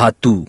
Ratu